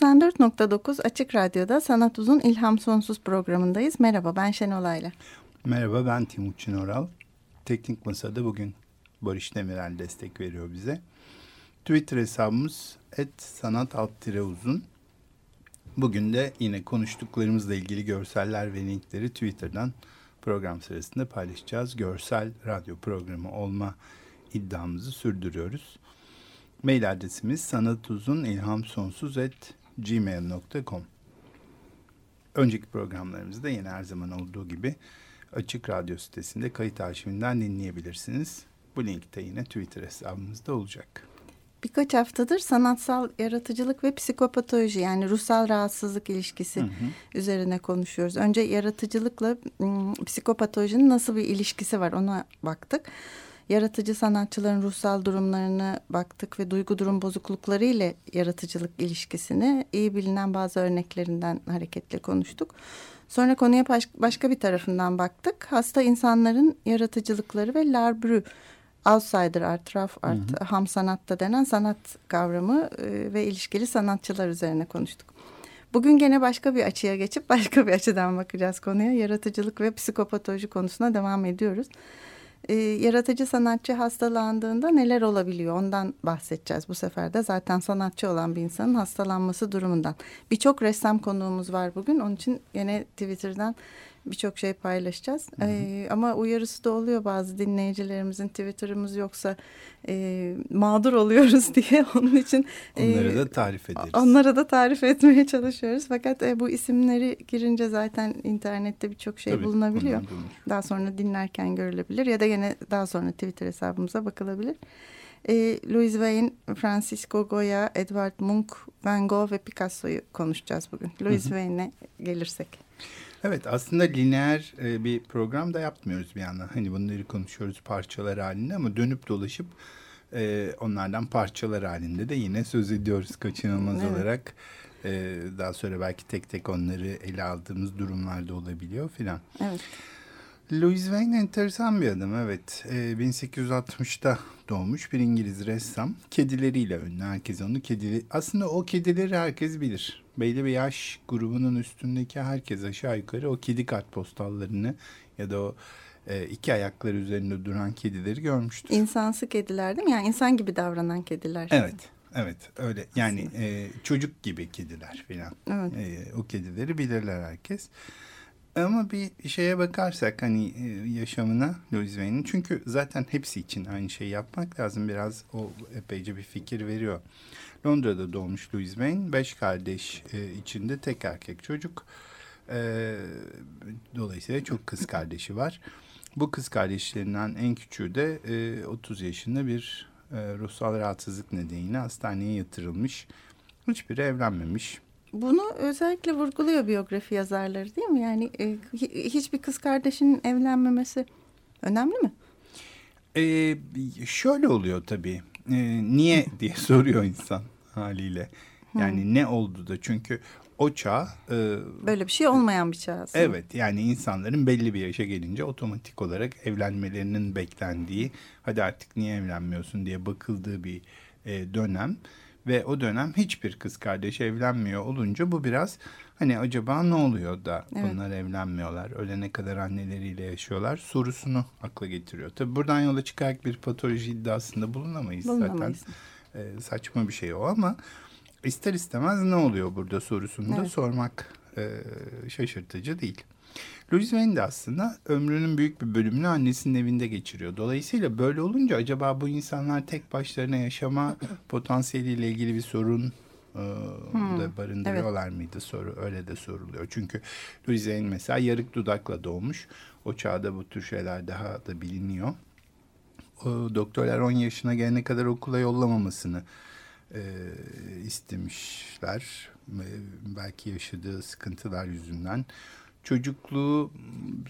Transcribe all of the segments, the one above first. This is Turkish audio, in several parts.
94.9 Açık Radyo'da Sanat Uzun İlham Sonsuz programındayız. Merhaba ben Şenol Ayla. Merhaba ben Timuçin Oral. Teknik Masa'da bugün Barış Demirel destek veriyor bize. Twitter hesabımız et sanat alt uzun. Bugün de yine konuştuklarımızla ilgili görseller ve linkleri Twitter'dan program sırasında paylaşacağız. Görsel radyo programı olma iddiamızı sürdürüyoruz. Mail adresimiz sanatuzunilhamsonsuz.gmail.com Önceki programlarımızda yine her zaman olduğu gibi Açık Radyo sitesinde kayıt arşivinden dinleyebilirsiniz. Bu link de yine Twitter hesabımızda olacak. Birkaç haftadır sanatsal yaratıcılık ve psikopatoloji yani ruhsal rahatsızlık ilişkisi hı hı. üzerine konuşuyoruz. Önce yaratıcılıkla psikopatolojinin nasıl bir ilişkisi var ona baktık yaratıcı sanatçıların ruhsal durumlarını baktık ve duygu durum bozuklukları ile yaratıcılık ilişkisini iyi bilinen bazı örneklerinden hareketle konuştuk. Sonra konuya baş, başka bir tarafından baktık. Hasta insanların yaratıcılıkları ve larbru, outsider art, rough art, hı hı. ham sanatta denen sanat kavramı e, ve ilişkili sanatçılar üzerine konuştuk. Bugün gene başka bir açıya geçip başka bir açıdan bakacağız konuya. Yaratıcılık ve psikopatoloji konusuna devam ediyoruz e, yaratıcı sanatçı hastalandığında neler olabiliyor ondan bahsedeceğiz bu sefer de. Zaten sanatçı olan bir insanın hastalanması durumundan. Birçok ressam konuğumuz var bugün. Onun için yine Twitter'dan birçok şey paylaşacağız. Hı hı. Ee, ama uyarısı da oluyor bazı dinleyicilerimizin Twitter'ımız yoksa e, mağdur oluyoruz diye onun için. Onları e, da tarif ederiz. Onlara da tarif etmeye çalışıyoruz. Fakat e, bu isimleri girince zaten internette birçok şey Tabii, bulunabiliyor. Daha sonra dinlerken görülebilir ya da yine daha sonra Twitter hesabımıza bakılabilir. E, Louis Wayne, Francisco Goya, Edward Munch, Van Gogh ve Picasso'yu konuşacağız bugün. Louis Wayne'e gelirsek. Evet aslında lineer e, bir program da yapmıyoruz bir yandan. Hani bunları konuşuyoruz parçalar halinde ama dönüp dolaşıp e, onlardan parçalar halinde de yine söz ediyoruz kaçınılmaz evet. olarak. E, daha sonra belki tek tek onları ele aldığımız durumlarda olabiliyor filan. Evet. Louis Wayne enteresan bir adam evet. E, 1860'da doğmuş bir İngiliz ressam. Kedileriyle ünlü herkes onu kedili. Aslında o kedileri herkes bilir belli bir yaş grubunun üstündeki herkes aşağı yukarı o kedi kartpostallarını ya da o e, iki ayakları üzerinde duran kedileri görmüştür. İnsansı kediler değil mi? Yani insan gibi davranan kediler. Evet. Evet öyle yani e, çocuk gibi kediler falan. Evet. E, o kedileri bilirler herkes. Ama bir şeye bakarsak hani e, yaşamına Louis Wayne'in çünkü zaten hepsi için aynı şeyi yapmak lazım. Biraz o epeyce bir fikir veriyor. Londra'da doğmuş Louis Wayne. Beş kardeş e, içinde tek erkek çocuk. E, dolayısıyla çok kız kardeşi var. Bu kız kardeşlerinden en küçüğü de e, 30 yaşında bir e, ruhsal rahatsızlık nedeniyle hastaneye yatırılmış. Hiçbiri evlenmemiş. Bunu özellikle vurguluyor biyografi yazarları değil mi? Yani e, hiçbir kız kardeşinin evlenmemesi önemli mi? Ee, şöyle oluyor tabii. Ee, niye diye soruyor insan haliyle. Yani hmm. ne oldu da çünkü o çağ... E, Böyle bir şey olmayan bir çağ aslında. Evet yani insanların belli bir yaşa gelince otomatik olarak evlenmelerinin beklendiği... ...hadi artık niye evlenmiyorsun diye bakıldığı bir e, dönem. Ve o dönem hiçbir kız kardeş evlenmiyor olunca bu biraz... Hani acaba ne oluyor da evet. bunlar evlenmiyorlar, ölene kadar anneleriyle yaşıyorlar sorusunu akla getiriyor. Tabii buradan yola çıkarak bir patoloji iddiasında bulunamayız, bulunamayız. zaten. E, saçma bir şey o ama ister istemez ne oluyor burada sorusunu evet. da sormak e, şaşırtıcı değil. Louis Wayne de aslında ömrünün büyük bir bölümünü annesinin evinde geçiriyor. Dolayısıyla böyle olunca acaba bu insanlar tek başlarına yaşama potansiyeliyle ilgili bir sorun e, hmm, da barındırıyorlar evet. mıydı soru öyle de soruluyor. Çünkü Louis Wayne mesela yarık dudakla doğmuş. O çağda bu tür şeyler daha da biliniyor. o, doktorlar 10 yaşına gelene kadar okula yollamamasını e, istemişler. E, belki yaşadığı sıkıntılar yüzünden. Çocukluğu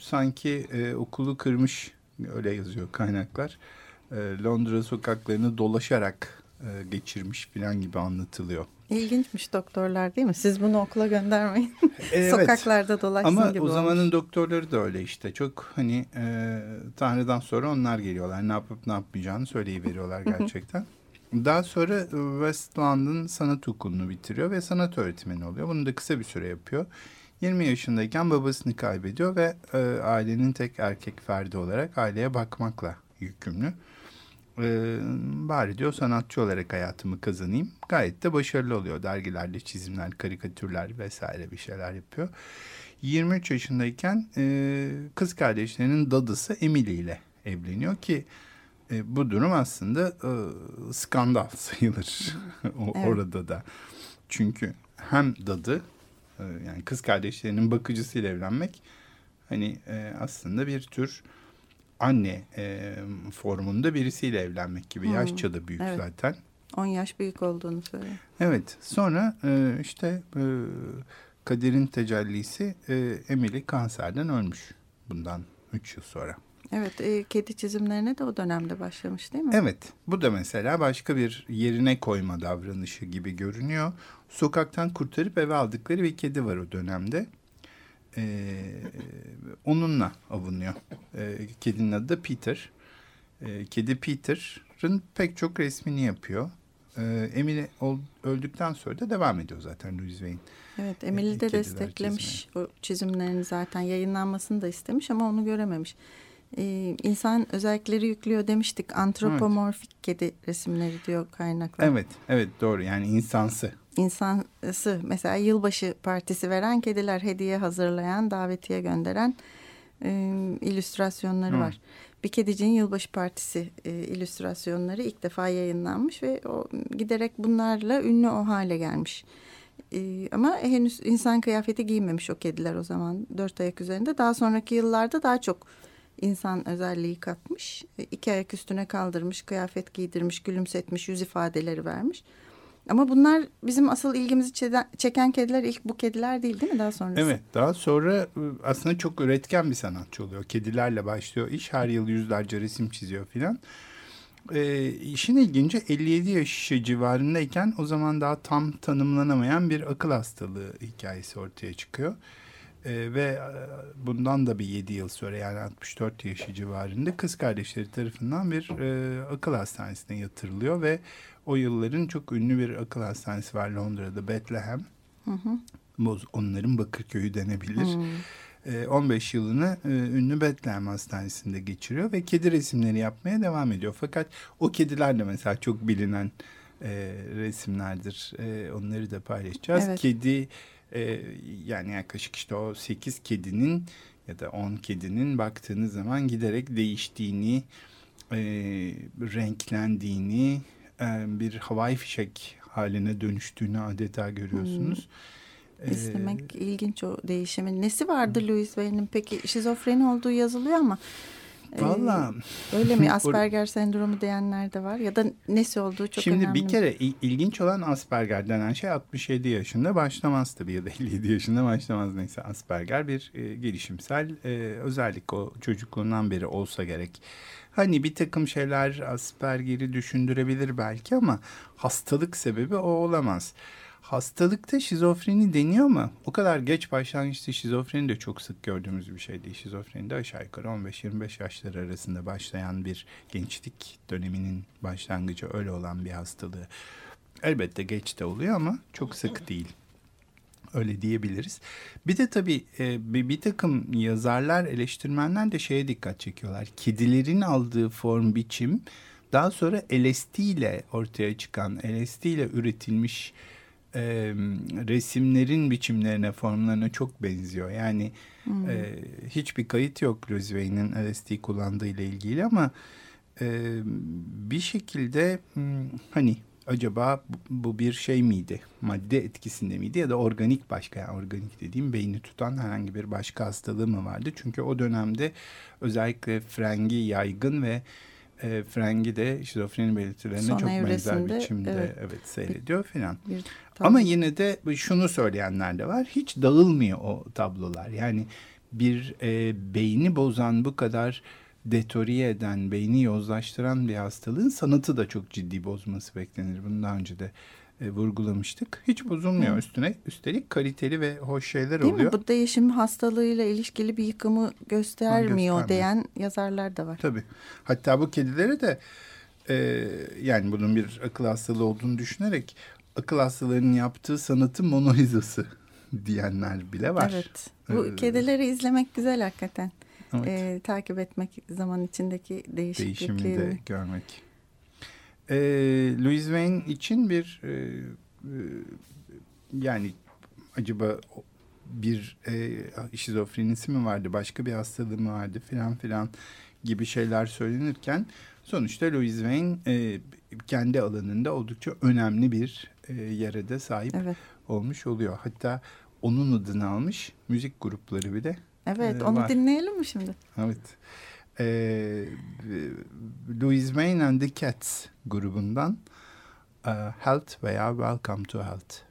sanki e, okulu kırmış öyle yazıyor kaynaklar. E, Londra sokaklarını dolaşarak e, geçirmiş falan gibi anlatılıyor. İlginçmiş doktorlar değil mi? Siz bunu okula göndermeyin. Evet. Sokaklarda dolaşsın Ama gibi o zamanın olmuş. doktorları da öyle işte. Çok hani e, Tanrı'dan sonra onlar geliyorlar. Ne yapıp ne yapmayacağını söyleyiveriyorlar gerçekten. Daha sonra West London Sanat Okulu'nu bitiriyor ve sanat öğretmeni oluyor. Bunu da kısa bir süre yapıyor. 20 yaşındayken babasını kaybediyor ve e, ailenin tek erkek ferdi olarak aileye bakmakla yükümlü. E, bari diyor sanatçı olarak hayatımı kazanayım. Gayet de başarılı oluyor. Dergilerde çizimler, karikatürler vesaire bir şeyler yapıyor. 23 yaşındayken e, kız kardeşlerinin dadısı Emily ile evleniyor ki e, bu durum aslında e, skandal sayılır o, Evet. orada da. Çünkü hem dadı yani kız kardeşlerinin bakıcısıyla evlenmek hani e, aslında bir tür anne e, formunda birisiyle evlenmek gibi. Hmm, Yaşça da büyük evet. zaten. 10 yaş büyük olduğunu söylüyor. Evet. Sonra e, işte e, kaderin tecellisi e, Emily kanserden ölmüş bundan 3 yıl sonra. Evet, e, kedi çizimlerine de o dönemde başlamış değil mi? Evet. Bu da mesela başka bir yerine koyma davranışı gibi görünüyor. Sokaktan kurtarıp eve aldıkları bir kedi var o dönemde. Ee, onunla avunuyor. Ee, kedinin adı da Peter. Ee, kedi Peter'ın pek çok resmini yapıyor. Ee, Emily öldükten sonra da devam ediyor zaten Louis Wayne. Evet, Emily de desteklemiş o çizimlerini zaten yayınlanmasını da istemiş ama onu görememiş. Ee, insan özellikleri yüklüyor demiştik. Antropomorfik kedi resimleri diyor kaynaklar. Evet, evet doğru. Yani insansı. İnsansı mesela yılbaşı partisi veren kediler hediye hazırlayan, davetiye gönderen e, illüstrasyonları Hı. var. Bir kedicinin yılbaşı partisi e, illüstrasyonları ilk defa yayınlanmış ve o giderek bunlarla ünlü o hale gelmiş. E, ama henüz insan kıyafeti giymemiş o kediler o zaman dört ayak üzerinde. Daha sonraki yıllarda daha çok insan özelliği katmış. E, iki ayak üstüne kaldırmış, kıyafet giydirmiş, gülümsetmiş, yüz ifadeleri vermiş. Ama bunlar bizim asıl ilgimizi çeken kediler ilk bu kediler değil değil mi daha sonrası? Evet daha sonra aslında çok üretken bir sanatçı oluyor. Kedilerle başlıyor iş her yıl yüzlerce resim çiziyor filan. E, işin ilginci 57 yaşı civarındayken o zaman daha tam tanımlanamayan bir akıl hastalığı hikayesi ortaya çıkıyor. E, ve bundan da bir 7 yıl sonra yani 64 yaşı civarında kız kardeşleri tarafından bir e, akıl hastanesine yatırılıyor ve o yılların çok ünlü bir akıl hastanesi var Londra'da Bethlehem. Hı hı. Boz, onların Bakırköy'ü denebilir. Hmm. E, 15 yılını e, ünlü Bethlehem Hastanesi'nde geçiriyor ve kedi resimleri yapmaya devam ediyor. Fakat o kediler de mesela çok bilinen e, resimlerdir. E, onları da paylaşacağız. Evet. Kedi e, yani yaklaşık işte o 8 kedinin ya da 10 kedinin baktığınız zaman giderek değiştiğini, e, renklendiğini, e, bir havai fişek haline dönüştüğünü adeta görüyorsunuz. E, İzlemek ilginç o değişimin. Nesi vardı Louis Wayne'in peki şizofreni olduğu yazılıyor ama. Valla öyle mi Asperger sendromu diyenler de var ya da nesi olduğu çok Şimdi önemli. bir kere il- ilginç olan Asperger denen şey 67 yaşında başlamaz tabii ya da 57 yaşında başlamaz neyse Asperger bir e, gelişimsel e, özellik o çocukluğundan beri olsa gerek. Hani bir takım şeyler Asperger'i düşündürebilir belki ama hastalık sebebi o olamaz. Hastalıkta şizofreni deniyor ama o kadar geç başlangıçta şizofreni de çok sık gördüğümüz bir şey değil. Şizofreni de aşağı yukarı 15-25 yaşlar arasında başlayan bir gençlik döneminin başlangıcı öyle olan bir hastalığı. Elbette geç de oluyor ama çok sık değil. Öyle diyebiliriz. Bir de tabii e, bir, bir takım yazarlar, eleştirmenler de şeye dikkat çekiyorlar. Kedilerin aldığı form biçim daha sonra LSD ile ortaya çıkan, LSD ile üretilmiş e, resimlerin biçimlerine, formlarına çok benziyor. Yani Hmm. e, hiçbir kayıt yok Louis Wayne'in LSD kullandığı ile ilgili ama e, bir şekilde hmm, hani acaba bu, bu bir şey miydi? Madde etkisinde miydi ya da organik başka yani organik dediğim beyni tutan herhangi bir başka hastalığı mı vardı? Çünkü o dönemde özellikle frengi yaygın ve e, Frengi de şizofreni belirtilerine Son çok benzer biçimde evet, evet. seyrediyor filan. Ama yine de şunu söyleyenler de var. Hiç dağılmıyor o tablolar. Yani bir e, beyni bozan bu kadar detoriye eden, beyni yozlaştıran bir hastalığın sanatı da çok ciddi bozması beklenir. Bunu daha önce de e, vurgulamıştık. Hiç bozulmuyor Hı. üstüne. Üstelik kaliteli ve hoş şeyler Değil oluyor. Mi? Bu değişim hastalığıyla ilişkili bir yıkımı göstermiyor diyen yazarlar da var. Tabii. Hatta bu kedilere de e, yani bunun bir akıl hastalığı olduğunu düşünerek akıl hastalarının yaptığı sanatı monoizası diyenler bile var. Evet. Bu ee, kedileri izlemek güzel hakikaten. Evet. Ee, takip etmek zaman içindeki değişiklikleri. Değişimi de görmek. Ee, Louis Wayne için bir e, e, yani acaba bir e, şizofrenisi mi vardı, başka bir hastalığı mı vardı filan filan gibi şeyler söylenirken sonuçta Louis Wayne e, kendi alanında oldukça önemli bir e, yere de sahip evet. olmuş oluyor. Hatta onun adını almış müzik grupları bile Evet, e, onu var. dinleyelim mi şimdi? Evet. E, Louis Wayne and the Cats grubundan uh, Health veya Welcome to Health.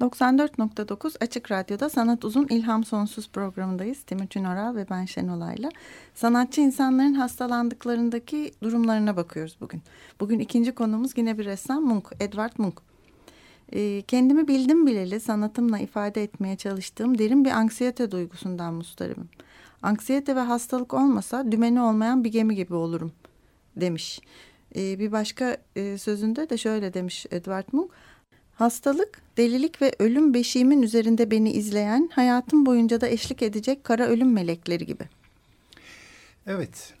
94.9 Açık Radyo'da Sanat Uzun İlham Sonsuz programındayız. Timuçin Oral ve ben Şenolay'la. Sanatçı insanların hastalandıklarındaki durumlarına bakıyoruz bugün. Bugün ikinci konumuz yine bir ressam Munch, Edward Munch. E, kendimi bildim bileli sanatımla ifade etmeye çalıştığım derin bir anksiyete duygusundan mustaribim. Anksiyete ve hastalık olmasa dümeni olmayan bir gemi gibi olurum demiş. E, bir başka e, sözünde de şöyle demiş Edward Munch. Hastalık, delilik ve ölüm beşiğimin üzerinde beni izleyen, hayatım boyunca da eşlik edecek kara ölüm melekleri gibi. Evet.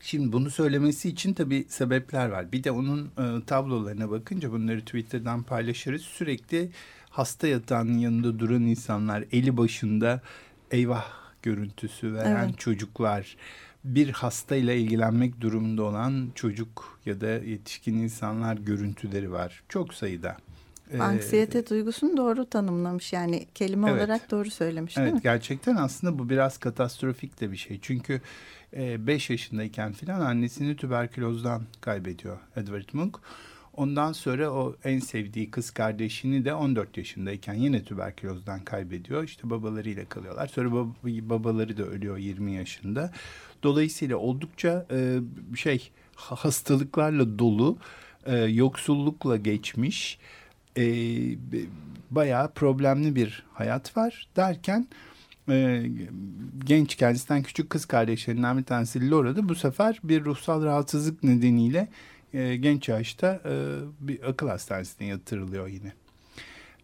Şimdi bunu söylemesi için tabii sebepler var. Bir de onun e, tablolarına bakınca bunları Twitter'dan paylaşırız. Sürekli hasta yatağının yanında duran insanlar, eli başında eyvah görüntüsü veren evet. çocuklar, bir hastayla ilgilenmek durumunda olan çocuk ya da yetişkin insanlar görüntüleri var. Çok sayıda. Ee, Anksiyete ee, duygusunu doğru tanımlamış yani kelime evet, olarak doğru söylemiş evet, değil mi? Gerçekten aslında bu biraz katastrofik de bir şey. Çünkü 5 e, yaşındayken filan annesini tüberkülozdan kaybediyor Edward Munch. Ondan sonra o en sevdiği kız kardeşini de 14 yaşındayken yine tüberkülozdan kaybediyor. İşte babalarıyla kalıyorlar. Sonra bab babaları da ölüyor 20 yaşında. Dolayısıyla oldukça e, şey hastalıklarla dolu, e, yoksullukla geçmiş e, bayağı problemli bir hayat var derken e, genç kendisinden küçük kız kardeşlerinden bir tanesi Laura da bu sefer bir ruhsal rahatsızlık nedeniyle e, genç yaşta e, bir akıl hastanesine yatırılıyor yine.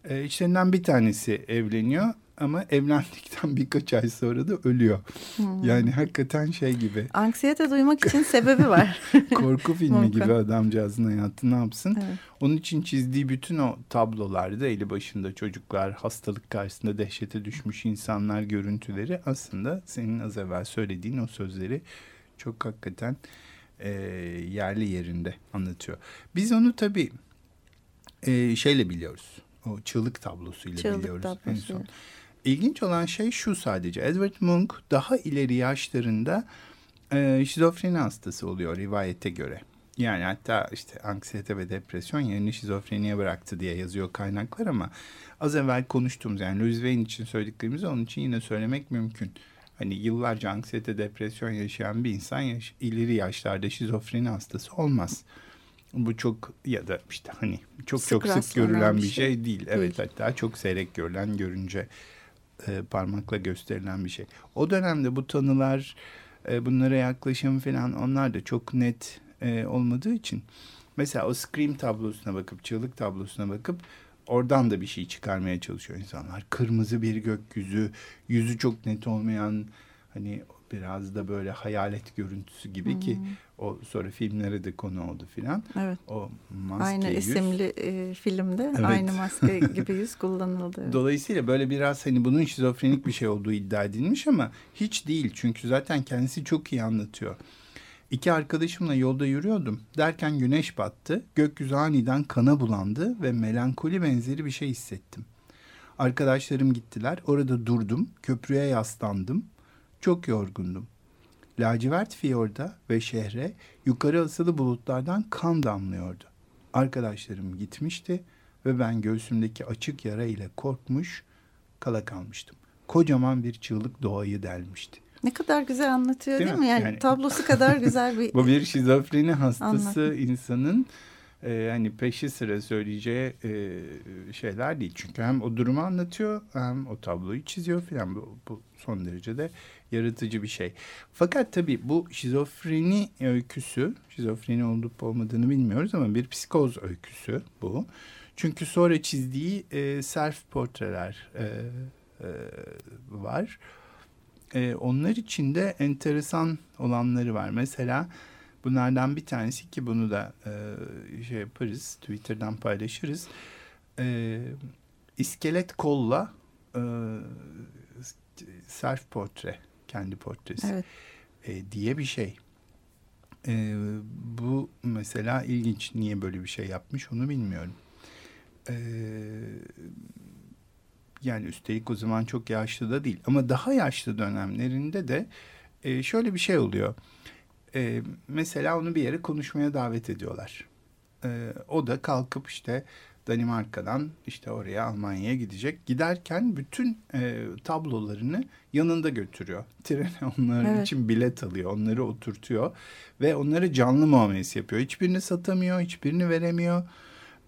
E, içlerinden bir tanesi evleniyor ama evlendikten birkaç ay sonra da ölüyor. Hmm. Yani hakikaten şey gibi. Anksiyete duymak için sebebi var. Korku filmi gibi adamcağızın hayatı ne yapsın? Evet. Onun için çizdiği bütün o tablolarda eli başında çocuklar, hastalık karşısında dehşete düşmüş insanlar görüntüleri aslında senin az evvel söylediğin o sözleri çok hakikaten e, yerli yerinde anlatıyor. Biz onu tabii e, şeyle biliyoruz. O çığlık tablosuyla çığlık biliyoruz tablosu. en son. İlginç olan şey şu sadece. Edward Munch daha ileri yaşlarında e, şizofreni hastası oluyor rivayete göre. Yani hatta işte anksiyete ve depresyon yerini şizofreniye bıraktı diye yazıyor kaynaklar ama az evvel konuştuğumuz yani Louis Wayne için söylediklerimizi onun için yine söylemek mümkün. Hani yıllarca anksiyete, depresyon yaşayan bir insan yaş ileri yaşlarda şizofreni hastası olmaz. Bu çok ya da işte hani çok sık çok sık görülen bir şey, şey değil. Evet değil. hatta çok seyrek görülen görünce e, parmakla gösterilen bir şey. O dönemde bu tanılar, e, bunlara yaklaşım falan onlar da çok net e, olmadığı için mesela o Scream tablosuna bakıp, çığlık tablosuna bakıp oradan da bir şey çıkarmaya çalışıyor insanlar. Kırmızı bir gökyüzü, yüzü çok net olmayan hani biraz da böyle hayalet görüntüsü gibi hmm. ki o sonra filmlere de konu oldu filan. Evet. O maske Aynı yüz. isimli e, filmde evet. aynı maske gibi yüz kullanıldı. Evet. Dolayısıyla böyle biraz hani bunun şizofrenik bir şey olduğu iddia edilmiş ama hiç değil. Çünkü zaten kendisi çok iyi anlatıyor. İki arkadaşımla yolda yürüyordum. Derken güneş battı. Gökyüzü aniden kana bulandı ve melankoli benzeri bir şey hissettim. Arkadaşlarım gittiler. Orada durdum. Köprüye yaslandım. Çok yorgundum. Lacivert fiyorda ve şehre yukarı asılı bulutlardan kan damlıyordu. Arkadaşlarım gitmişti ve ben göğsümdeki açık yara ile korkmuş, kala kalmıştım. Kocaman bir çığlık doğayı delmişti. Ne kadar güzel anlatıyor değil, değil mi? mi? Yani, yani tablosu kadar güzel bir... Bu bir şizofreni hastası Anladım. insanın e, hani peşi sıra söyleyeceği e, şeyler değil. Çünkü hem o durumu anlatıyor hem o tabloyu çiziyor filan. Bu, bu son derece de yaratıcı bir şey. Fakat tabii bu şizofreni öyküsü, şizofreni olup olmadığını bilmiyoruz ama bir psikoz öyküsü bu. Çünkü sonra çizdiği e, self portreler e, e, var. E, onlar için de enteresan olanları var. Mesela bunlardan bir tanesi ki bunu da e, şey yaparız, Twitter'dan paylaşırız. E, iskelet kolla e, self portre kendi portresi evet. e, diye bir şey. E, bu mesela ilginç. Niye böyle bir şey yapmış onu bilmiyorum. E, yani üstelik o zaman çok yaşlı da değil. Ama daha yaşlı dönemlerinde de e, şöyle bir şey oluyor. E, mesela onu bir yere konuşmaya davet ediyorlar. E, o da kalkıp işte Danimarka'dan işte oraya Almanya'ya gidecek. Giderken bütün e, tablolarını yanında götürüyor. Trene onlar evet. için bilet alıyor. Onları oturtuyor ve onları canlı muamelesi yapıyor. Hiçbirini satamıyor, hiçbirini veremiyor.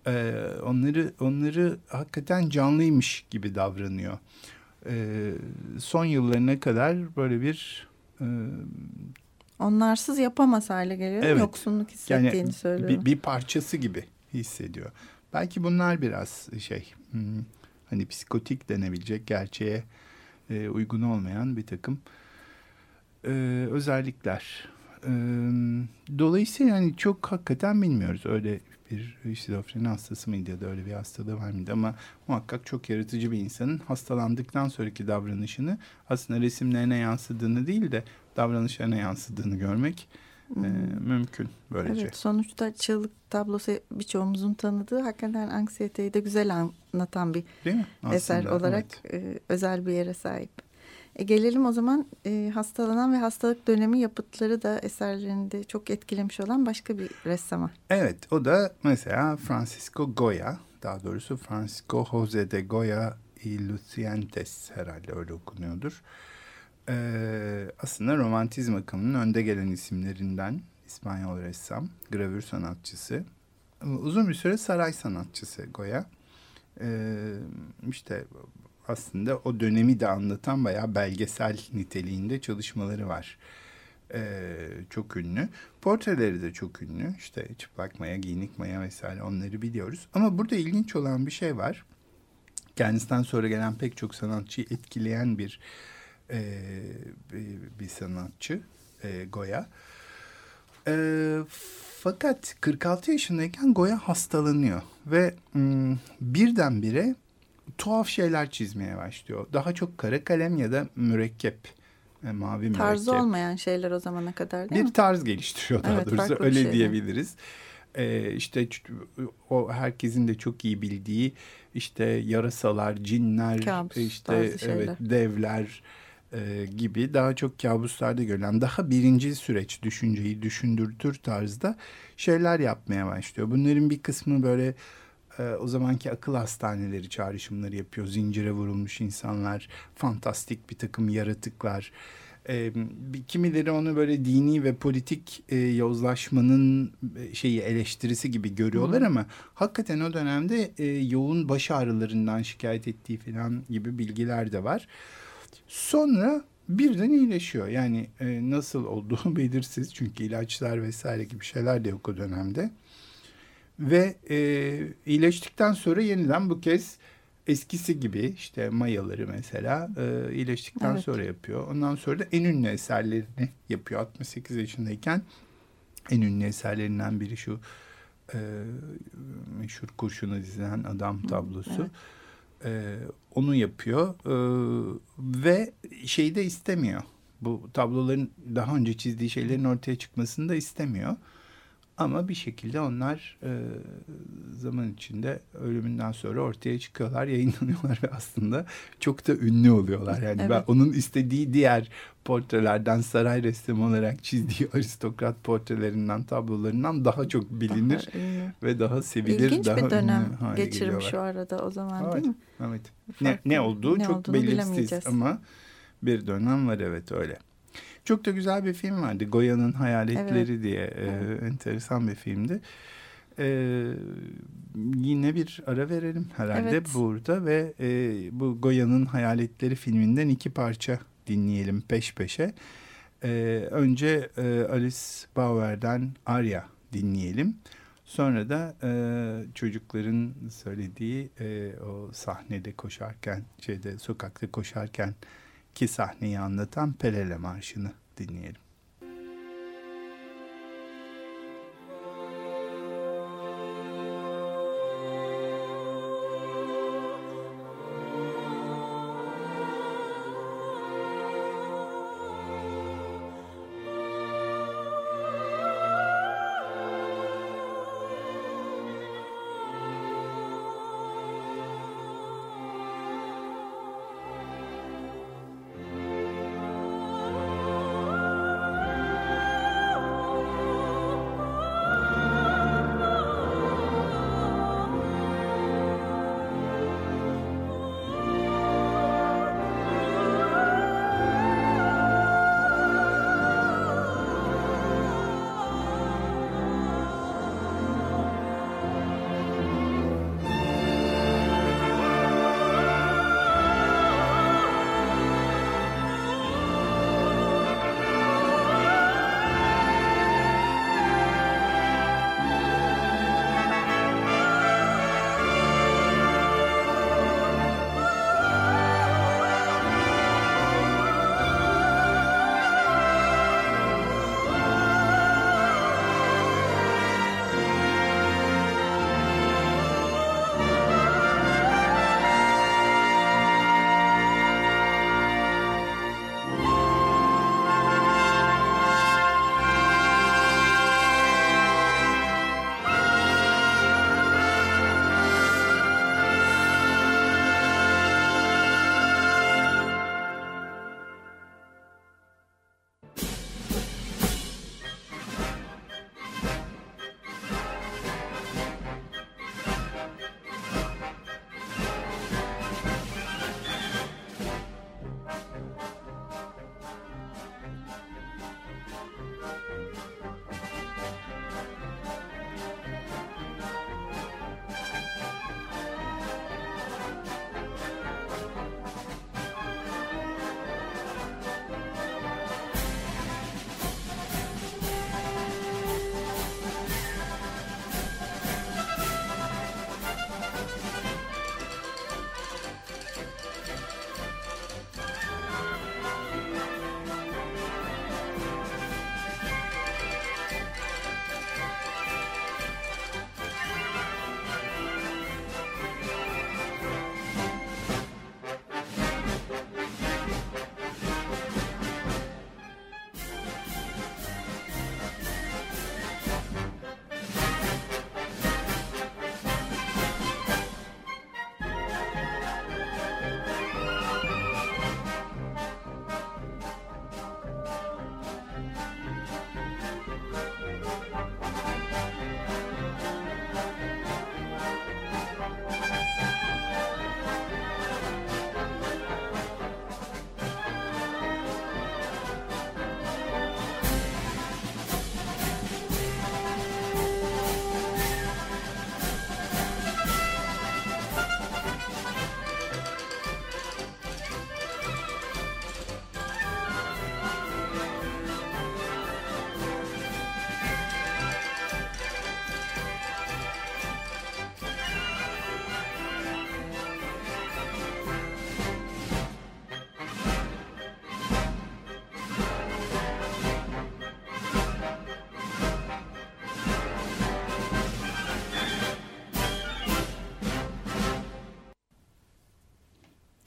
E, onları onları hakikaten canlıymış gibi davranıyor. E, son yıllarına kadar böyle bir e, Onlarsız yapamaz hale geliyor. Evet. Yoksunluk hissettiğini yani söylüyor. Bir, bir parçası gibi hissediyor. Belki bunlar biraz şey hmm, hani psikotik denebilecek gerçeğe e, uygun olmayan bir takım e, özellikler. E, dolayısıyla yani çok hakikaten bilmiyoruz. Öyle bir şizofreni hastası mıydı ya da öyle bir hastalığı var mıydı ama muhakkak çok yaratıcı bir insanın hastalandıktan sonraki davranışını aslında resimlerine yansıdığını değil de davranışlarına yansıdığını görmek. E, mümkün böylece. Evet sonuçta çığlık tablosu birçoğumuzun tanıdığı hakikaten anksiyeteyi de güzel anlatan bir? Aslında, eser olarak evet. e, özel bir yere sahip. E, gelelim o zaman e, hastalanan ve hastalık dönemi yapıtları da eserlerinde çok etkilemiş olan başka bir ressama. Evet o da mesela Francisco Goya daha doğrusu Francisco Jose de Goya y Lucientes herhalde öyle okunuyordur. Ee, aslında romantizm akımının önde gelen isimlerinden İspanyol ressam, gravür sanatçısı. Uzun bir süre saray sanatçısı Goya. Ee, işte aslında o dönemi de anlatan bayağı belgesel niteliğinde çalışmaları var. Ee, çok ünlü. Portreleri de çok ünlü. İşte çıplak maya, giyinik maya vesaire onları biliyoruz. Ama burada ilginç olan bir şey var. Kendisinden sonra gelen pek çok sanatçıyı etkileyen bir e, bir, sanatçı e, Goya. E, fakat 46 yaşındayken Goya hastalanıyor ve m, birdenbire tuhaf şeyler çizmeye başlıyor. Daha çok kara kalem ya da mürekkep. E, mavi mürekkep. Tarzı olmayan şeyler o zamana kadar değil bir mi? Bir tarz geliştiriyor daha evet, doğrusu öyle şeyler. diyebiliriz. Ee, işte o herkesin de çok iyi bildiği işte yarasalar, cinler, Kabus, işte evet devler e, gibi daha çok kabuslarda görülen daha birinci süreç düşünceyi düşündürtür tarzda şeyler yapmaya başlıyor. Bunların bir kısmı böyle e, o zamanki akıl hastaneleri çağrışımları yapıyor. Zincire vurulmuş insanlar, fantastik bir takım yaratıklar. E, kimileri onu böyle dini ve politik e, yozlaşmanın e, şeyi eleştirisi gibi görüyorlar Hı. ama hakikaten o dönemde e, yoğun baş ağrılarından şikayet ettiği falan gibi bilgiler de var. Sonra birden iyileşiyor. Yani e, nasıl olduğu belirsiz çünkü ilaçlar vesaire gibi şeyler de yok o dönemde. Ve e, iyileştikten sonra yeniden bu kez eskisi gibi işte mayaları mesela e, iyileştikten evet. sonra yapıyor. Ondan sonra da en ünlü eserlerini yapıyor. 68 yaşındayken en ünlü eserlerinden biri şu e, meşhur kurşuna dizilen adam tablosu. Evet. E, onu yapıyor e, ve şeyi de istemiyor. Bu tabloların daha önce çizdiği şeylerin ortaya çıkmasını da istemiyor. Ama bir şekilde onlar e, zaman içinde ölümünden sonra ortaya çıkıyorlar, yayınlanıyorlar ve aslında çok da ünlü oluyorlar. Yani evet. ben onun istediği diğer portrelerden saray ressamı olarak çizdiği aristokrat portrelerinden, tablolarından daha çok bilinir daha ve daha sevilir. İlginç daha bir dönem geçirmiş şu arada o zaman evet, değil mi? Evet. Ne, ne olduğu ne çok belirsiz ama bir dönem var evet öyle. Çok da güzel bir film vardı. Goya'nın Hayaletleri evet. diye e, evet. enteresan bir filmdi. E, yine bir ara verelim herhalde evet. burada ve e, bu Goya'nın Hayaletleri filminden iki parça dinleyelim peş peşe. E, önce e, Alice Bauer'den Arya dinleyelim. Sonra da e, çocukların söylediği e, o sahnede koşarken, şeyde sokakta koşarken ki sahneyi anlatan Pelele Marşı'nı dinleyelim.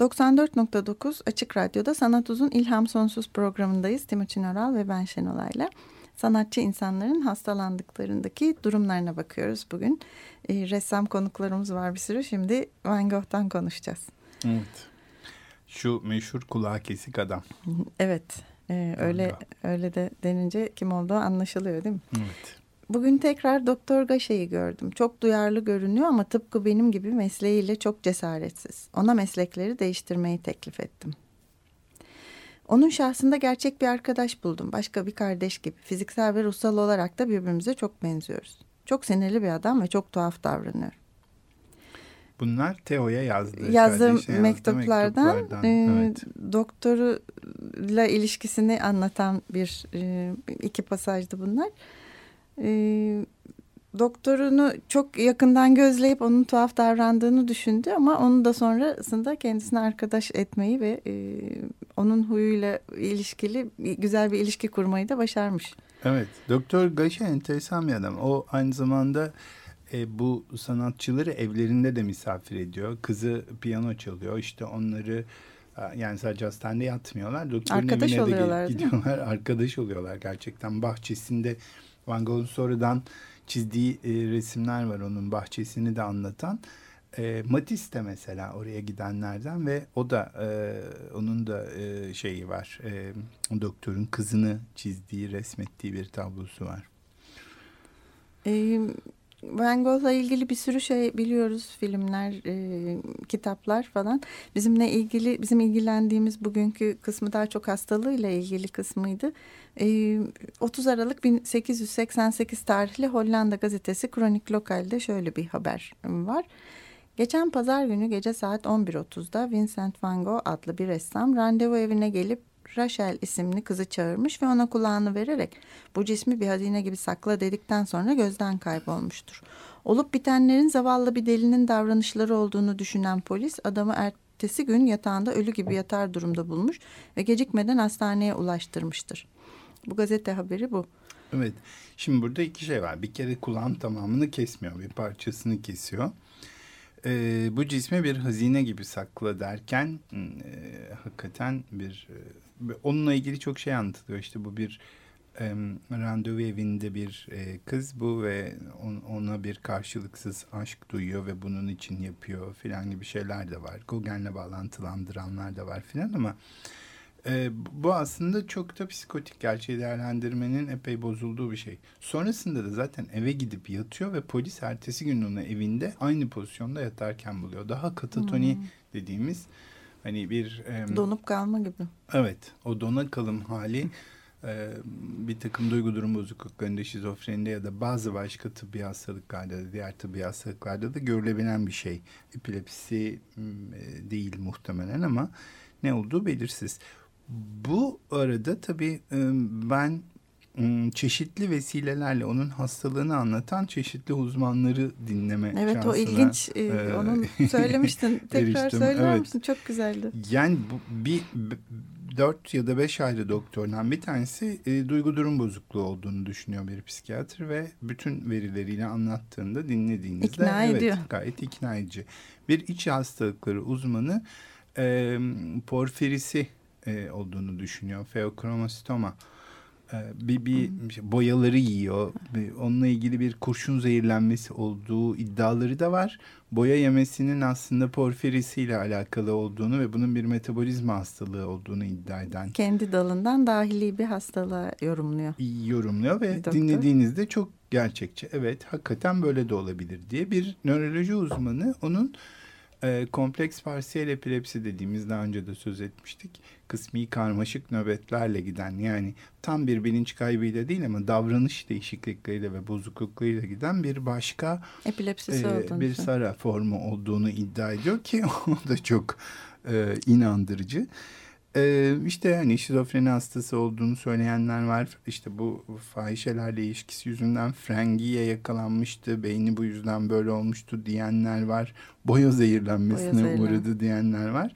94.9 Açık Radyo'da Sanat Uzun İlham Sonsuz programındayız. Timuçin Oral ve ben Şenolay'la. Sanatçı insanların hastalandıklarındaki durumlarına bakıyoruz bugün. E, ressam konuklarımız var bir sürü. Şimdi Van Gogh'tan konuşacağız. Evet. Şu meşhur kulağı kesik adam. Evet. E, öyle öyle de denince kim olduğu anlaşılıyor değil mi? Evet. Bugün tekrar Doktor Gaşe'yi gördüm. Çok duyarlı görünüyor ama tıpkı benim gibi mesleğiyle çok cesaretsiz. Ona meslekleri değiştirmeyi teklif ettim. Onun şahsında gerçek bir arkadaş buldum. Başka bir kardeş gibi. Fiziksel ve ruhsal olarak da birbirimize çok benziyoruz. Çok sinirli bir adam ve çok tuhaf davranıyor. Bunlar Teo'ya yazdığı Yazdığım yazdığı mektuplardan, mektuplardan. e, Evet. doktoruyla ilişkisini anlatan bir e, iki pasajdı bunlar. E, doktorunu çok yakından gözleyip onun tuhaf davrandığını düşündü ama onu da sonrasında kendisine arkadaş etmeyi ve e, onun huyuyla ilişkili güzel bir ilişki kurmayı da başarmış. Evet. Doktor Gaşe enteresan bir adam. O aynı zamanda e, bu sanatçıları evlerinde de misafir ediyor. Kızı piyano çalıyor. İşte onları e, yani sadece hastanede yatmıyorlar. Doktorun Arkadaş evine de oluyorlar, gidiyorlar. Arkadaş oluyorlar gerçekten. Bahçesinde Van Gogh'un sonradan çizdiği e, resimler var onun bahçesini de anlatan. E, Matisse de mesela oraya gidenlerden ve o da e, onun da e, şeyi var. E, doktorun kızını çizdiği, resmettiği bir tablosu var. E, Van Gogh'la ilgili bir sürü şey biliyoruz. Filmler, e, kitaplar falan. Bizimle ilgili, bizim ilgilendiğimiz bugünkü kısmı daha çok hastalığıyla ilgili kısmıydı. E, 30 Aralık 1888 tarihli Hollanda gazetesi Kronik Lokal'de şöyle bir haber var. Geçen pazar günü gece saat 11.30'da Vincent van Gogh adlı bir ressam randevu evine gelip Rachel isimli kızı çağırmış ve ona kulağını vererek bu cismi bir hazine gibi sakla dedikten sonra gözden kaybolmuştur. Olup bitenlerin zavallı bir delinin davranışları olduğunu düşünen polis adamı ertesi gün yatağında ölü gibi yatar durumda bulmuş ve gecikmeden hastaneye ulaştırmıştır. Bu gazete haberi bu. Evet. Şimdi burada iki şey var. Bir kere kulağın tamamını kesmiyor. Bir parçasını kesiyor. Ee, bu cismi bir hazine gibi sakla derken e, hakikaten bir e, onunla ilgili çok şey anlatılıyor. İşte bu bir e, randevu evinde bir e, kız bu ve on, ona bir karşılıksız aşk duyuyor ve bunun için yapıyor filan gibi şeyler de var. Gauguin'le bağlantılandıranlar da var filan ama e, bu aslında çok da psikotik gerçeği değerlendirmenin epey bozulduğu bir şey. Sonrasında da zaten eve gidip yatıyor ve polis ertesi gün onu evinde aynı pozisyonda yatarken buluyor. Daha katatoni hmm. dediğimiz hani bir... E, Donup kalma gibi. Evet o dona kalım hali e, bir takım duygu durum bozukluklarında şizofrenide ya da bazı başka tıbbi hastalıklarda da diğer tıbbi hastalıklarda da görülebilen bir şey. Epilepsi e, değil muhtemelen ama ne olduğu belirsiz. Bu arada tabii ben çeşitli vesilelerle onun hastalığını anlatan çeşitli uzmanları dinleme Evet şansına, o ilginç. E, onun söylemiştin. Tekrar eriştim. söyler evet. misin? Çok güzeldi. Yani bu, bir dört ya da beş ayda doktordan bir tanesi e, duygu durum bozukluğu olduğunu düşünüyor bir psikiyatr ve bütün verileriyle anlattığında dinlediğinizde ikna evet, ediyor. gayet ikna edici. Bir iç hastalıkları uzmanı e, porfirisi e, olduğunu düşünüyor. Feokromostoma. E, bir, bir hmm. boyaları yiyor. Onunla ilgili bir kurşun zehirlenmesi olduğu iddiaları da var. Boya yemesinin aslında porfirisiyle alakalı olduğunu ve bunun bir metabolizma hastalığı olduğunu iddia eden. Kendi dalından dahili bir hastalığa yorumluyor. Yorumluyor ve Doktor. dinlediğinizde çok gerçekçi. Evet hakikaten böyle de olabilir diye bir nöroloji uzmanı onun e, kompleks parsiyel epilepsi dediğimiz daha önce de söz etmiştik. Kısmi karmaşık nöbetlerle giden yani tam bir bilinç kaybıyla değil ama davranış değişiklikleriyle ve bozukluklarıyla giden bir başka epilepsisi e, bir SARA formu olduğunu iddia ediyor ki o da çok e, inandırıcı. Ee, işte yani şizofreni hastası olduğunu söyleyenler var. İşte bu fahişelerle ilişkisi yüzünden frengiye yakalanmıştı. Beyni bu yüzden böyle olmuştu diyenler var. Boya zehirlenmesine Boya uğradı diyenler var.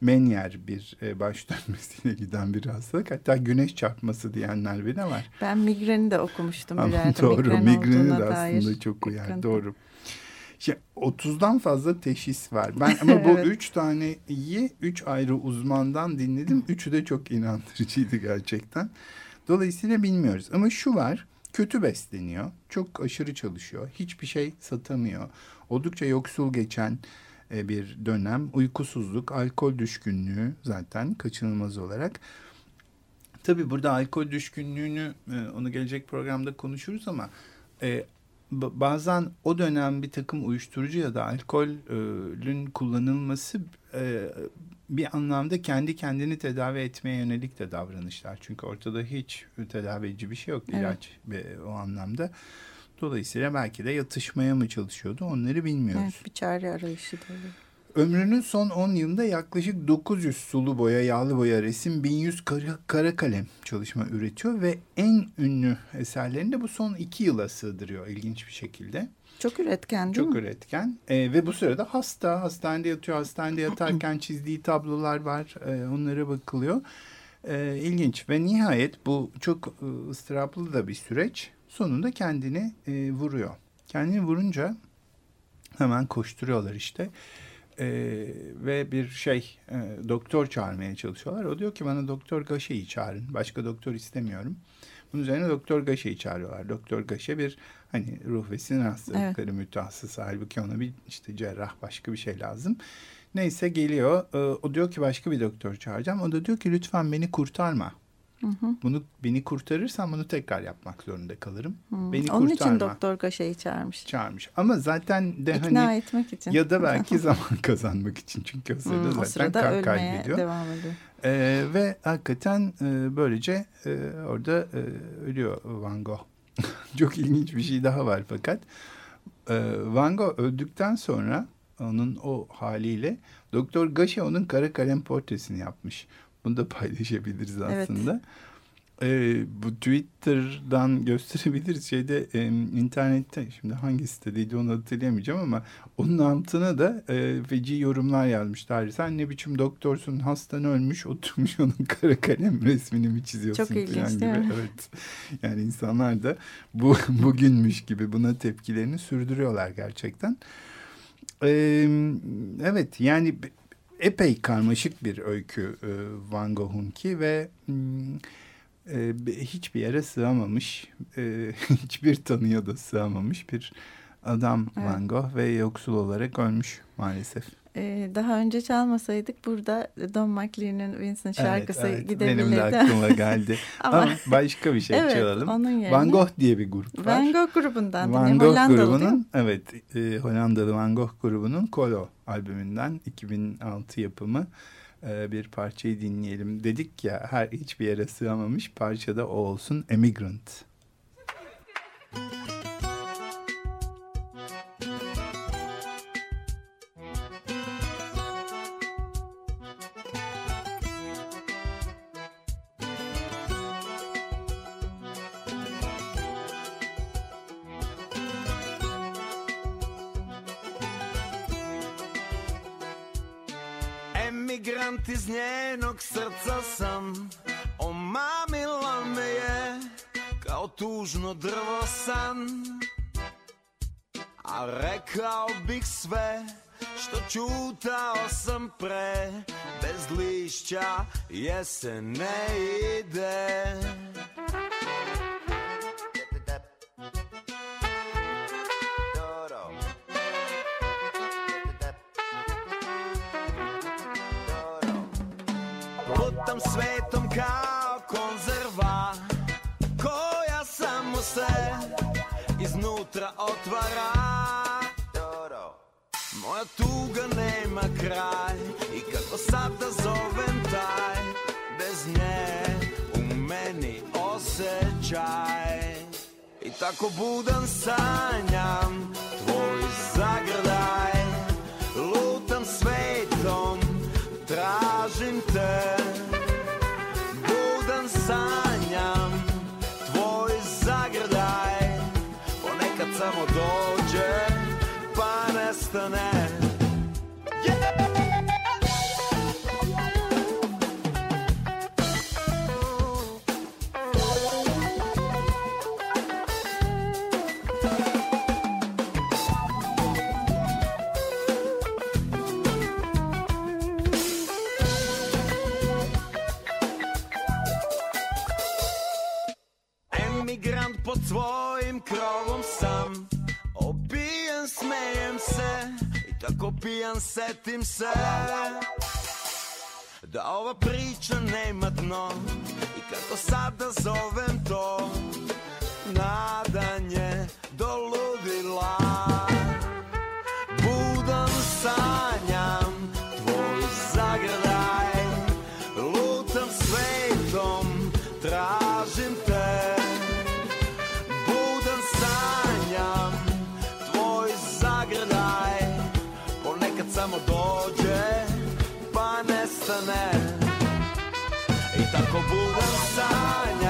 Menyer bir e, baş dönmesiyle giden bir hastalık. Hatta güneş çarpması diyenler bile var. Ben migreni de okumuştum bir yerde. Doğru migreni de aslında çok uyar. Doğru. Şey, 30'dan fazla teşhis var. Ben ama bu evet. üç taneyi üç ayrı uzmandan dinledim. Üçü de çok inandırıcıydı gerçekten. Dolayısıyla bilmiyoruz. Ama şu var. Kötü besleniyor. Çok aşırı çalışıyor. Hiçbir şey satamıyor. Oldukça yoksul geçen e, bir dönem. Uykusuzluk, alkol düşkünlüğü zaten kaçınılmaz olarak. Tabii burada alkol düşkünlüğünü e, onu gelecek programda konuşuruz ama e, bazen o dönem bir takım uyuşturucu ya da alkolün kullanılması bir anlamda kendi kendini tedavi etmeye yönelik de davranışlar. Çünkü ortada hiç tedavi edici bir şey yok evet. ilaç o anlamda. Dolayısıyla belki de yatışmaya mı çalışıyordu onları bilmiyoruz. Evet bir çare arayışı da Ömrünün son 10 yılında yaklaşık 900 sulu boya, yağlı boya, resim, 1100 kara, kara kalem çalışma üretiyor ve en ünlü eserlerini de bu son 2 yıla sığdırıyor ilginç bir şekilde. Çok üretken değil Çok mi? üretken ee, ve bu sırada hasta, hastanede yatıyor, hastanede yatarken çizdiği tablolar var, ee, onlara bakılıyor. Ee, ilginç ve nihayet bu çok ıı, ıstıraplı da bir süreç sonunda kendini e, vuruyor. Kendini vurunca hemen koşturuyorlar işte. E, ve bir şey e, doktor çağırmaya çalışıyorlar. O diyor ki bana doktor Gaşe'yi çağırın. Başka doktor istemiyorum. Bunun üzerine doktor Gaşe'yi çağırıyorlar. Doktor Gaşe bir hani ruh ve sinir hastalıkları evet. mütehassısı. Halbuki ona bir işte cerrah başka bir şey lazım. Neyse geliyor. E, o diyor ki başka bir doktor çağıracağım. O da diyor ki lütfen beni kurtarma. Hı hı. Bunu beni kurtarırsan bunu tekrar yapmak zorunda kalırım. Hı. Beni Onun kurtarma. için doktor Gaşe'yi çağırmış. Çağırmış. Ama zaten de İkna hani etmek için. ya da belki zaman kazanmak için. Çünkü o sırada hı, zaten o sırada kan kaybediyor. devam ediyor. Ee, ve hakikaten e, böylece e, orada e, ölüyor Van Gogh. Çok ilginç bir şey daha var fakat e, Van Gogh öldükten sonra onun o haliyle Doktor Gaşe onun kara kalem portresini yapmış. Bunu da paylaşabiliriz aslında. Evet. Ee, bu Twitter'dan gösterebiliriz şeyde e, internette şimdi hangi sitedeydi onu hatırlayamayacağım ama onun altına da e, feci yorumlar yazmışlar. Sen ne biçim doktorsun hastan ölmüş oturmuş onun kara kalem resmini mi çiziyorsun Çok ilginç gibi. değil mi? Evet. Yani insanlar da bu bugünmüş gibi buna tepkilerini sürdürüyorlar gerçekten. Ee, evet yani epey karmaşık bir öykü e, Van Gogh'unki ve hmm, e, hiçbir yere sığamamış, e, hiçbir tanıya da sığamamış bir adam evet. Van Gogh ve yoksul olarak ölmüş maalesef. Ee, daha önce çalmasaydık burada Don McLean'in Vincent şarkısı evet, evet. gidebilirdi. Benim de aklıma geldi. Ama, Ama başka bir şey evet, çalalım. Onun yerine, Van Gogh diye bir grup var. Van Gogh grubundan. Van Gogh Hollandalı grubunun, evet e, Hollandalı Van Gogh grubunun Kolo albümünden 2006 yapımı e, bir parçayı dinleyelim. Dedik ya her hiçbir yere sığamamış parçada o olsun Emigrant. Emigrant iz njenog srca sam. Omamila me je Kao tužno drvo san. A rekao bih sve Što čutao sam pre. Bez lišća jesen ne ide svetom kao konzerva Koja samo se iznutra otvara. Moja tuga nema kraj I kako sad da zovem taj Bez nje u meni osjećaj. I tako budan sanjam Tvoj zagrljaj than pijan setim se Da ova priča nema dno. I kako sada zovem to Nadanje do ludila Budam sanjam mene. I tako budan san